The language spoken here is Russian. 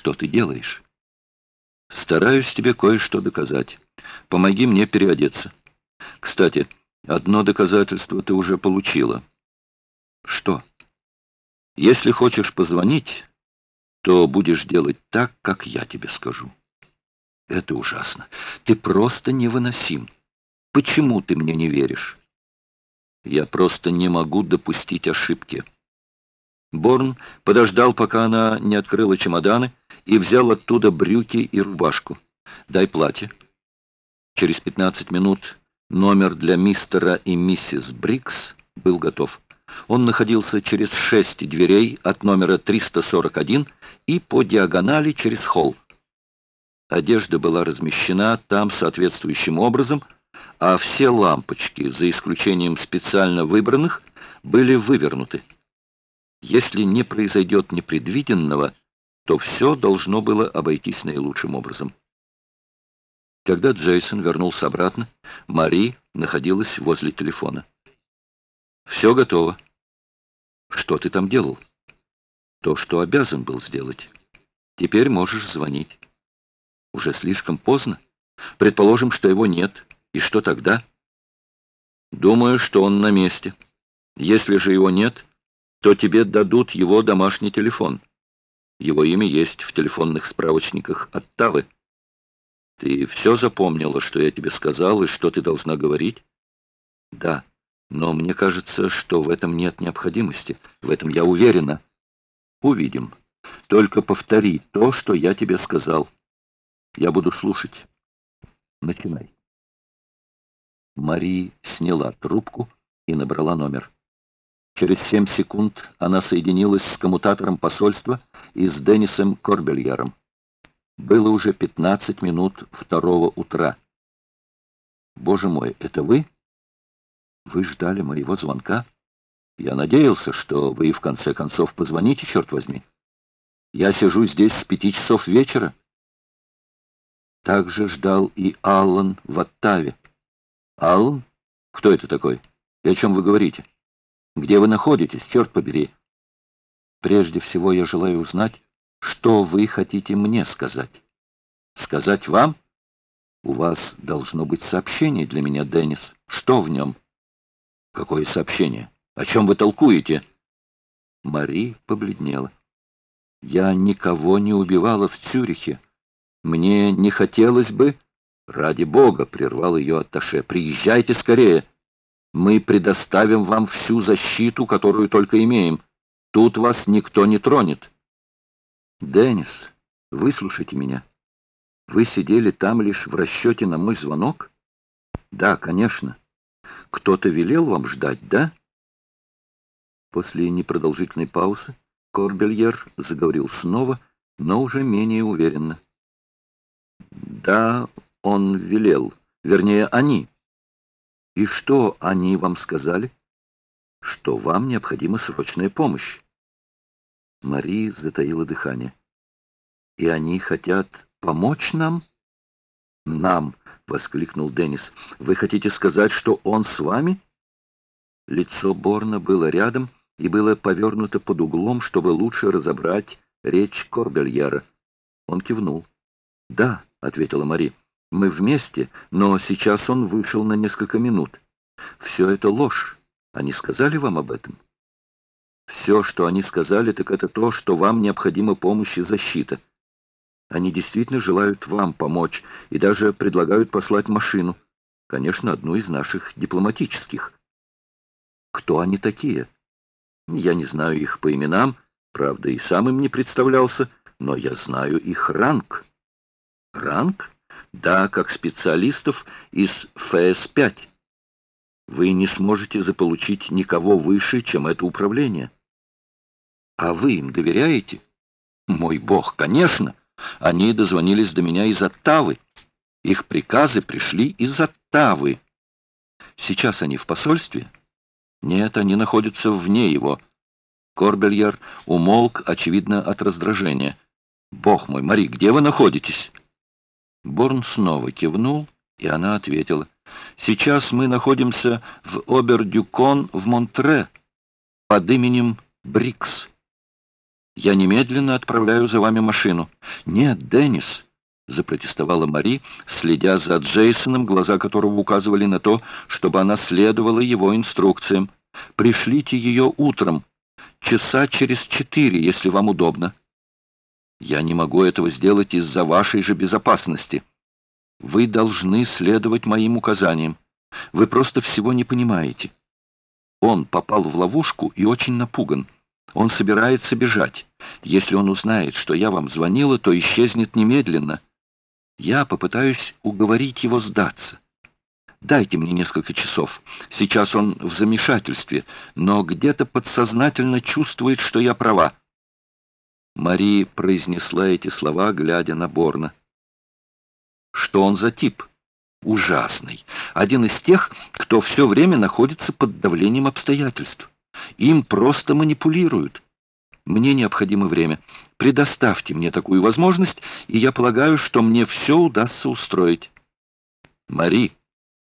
Что ты делаешь? Стараюсь тебе кое-что доказать. Помоги мне переодеться. Кстати, одно доказательство ты уже получила. Что? Если хочешь позвонить, то будешь делать так, как я тебе скажу. Это ужасно. Ты просто невыносим. Почему ты мне не веришь? Я просто не могу допустить ошибки. Борн подождал, пока она не открыла чемоданы, и взял оттуда брюки и рубашку. «Дай платье». Через 15 минут номер для мистера и миссис Брикс был готов. Он находился через шесть дверей от номера 341 и по диагонали через холл. Одежда была размещена там соответствующим образом, а все лампочки, за исключением специально выбранных, были вывернуты. Если не произойдет непредвиденного, то все должно было обойтись наилучшим образом. Когда Джейсон вернулся обратно, Мари находилась возле телефона. «Все готово». «Что ты там делал?» «То, что обязан был сделать. Теперь можешь звонить». «Уже слишком поздно. Предположим, что его нет. И что тогда?» «Думаю, что он на месте. Если же его нет, то тебе дадут его домашний телефон. Его имя есть в телефонных справочниках Оттавы. Ты все запомнила, что я тебе сказал, и что ты должна говорить? Да, но мне кажется, что в этом нет необходимости. В этом я уверена. Увидим. Только повтори то, что я тебе сказал. Я буду слушать. Начинай. Мари сняла трубку и набрала номер. Через семь секунд она соединилась с коммутатором посольства и с Деннисом Корбельяром. Было уже пятнадцать минут второго утра. «Боже мой, это вы? Вы ждали моего звонка? Я надеялся, что вы в конце концов позвоните, черт возьми. Я сижу здесь с пяти часов вечера». Также ждал и Аллан в Оттаве. «Аллан? Кто это такой? И о чем вы говорите?» Где вы находитесь, черт побери? Прежде всего я желаю узнать, что вы хотите мне сказать. Сказать вам? У вас должно быть сообщение для меня, Деннис. Что в нем? Какое сообщение? О чем вы толкуете? Мари побледнела. Я никого не убивала в Цюрихе. Мне не хотелось бы... Ради бога, прервал ее Атташе. Приезжайте скорее. Мы предоставим вам всю защиту, которую только имеем. Тут вас никто не тронет. Деннис, выслушайте меня. Вы сидели там лишь в расчете на мой звонок? Да, конечно. Кто-то велел вам ждать, да? После непродолжительной паузы Корбельер заговорил снова, но уже менее уверенно. Да, он велел. Вернее, они. И что они вам сказали? Что вам необходима срочная помощь. Мари затаила дыхание. И они хотят помочь нам? Нам, воскликнул Деннис. Вы хотите сказать, что он с вами? Лицо Борна было рядом и было повернуто под углом, чтобы лучше разобрать речь Корбельера. Он кивнул. «Да», — ответила Мари. Мы вместе, но сейчас он вышел на несколько минут. Все это ложь. Они сказали вам об этом? Все, что они сказали, так это то, что вам необходима помощь и защита. Они действительно желают вам помочь и даже предлагают послать машину. Конечно, одну из наших дипломатических. Кто они такие? Я не знаю их по именам, правда, и сам им не представлялся, но я знаю их ранг. Ранг? Да, как специалистов из ФС-5. Вы не сможете заполучить никого выше, чем это управление. А вы им доверяете? Мой бог, конечно. Они дозвонились до меня из Оттавы. Их приказы пришли из Оттавы. Сейчас они в посольстве? Нет, они находятся вне его. Корбельер умолк, очевидно, от раздражения. «Бог мой, Мари, где вы находитесь?» Борн снова кивнул, и она ответила. «Сейчас мы находимся в Обердюкон в Монтре под именем Брикс. Я немедленно отправляю за вами машину. Нет, Деннис, запротестовала Мари, следя за Джейсоном, глаза которого указывали на то, чтобы она следовала его инструкциям. Пришлите ее утром, часа через четыре, если вам удобно. Я не могу этого сделать из-за вашей же безопасности. Вы должны следовать моим указаниям. Вы просто всего не понимаете. Он попал в ловушку и очень напуган. Он собирается бежать. Если он узнает, что я вам звонила, то исчезнет немедленно. Я попытаюсь уговорить его сдаться. Дайте мне несколько часов. Сейчас он в замешательстве, но где-то подсознательно чувствует, что я права. Мари произнесла эти слова, глядя на Борна. Что он за тип? Ужасный. Один из тех, кто все время находится под давлением обстоятельств. Им просто манипулируют. Мне необходимо время. Предоставьте мне такую возможность, и я полагаю, что мне все удастся устроить. Мари,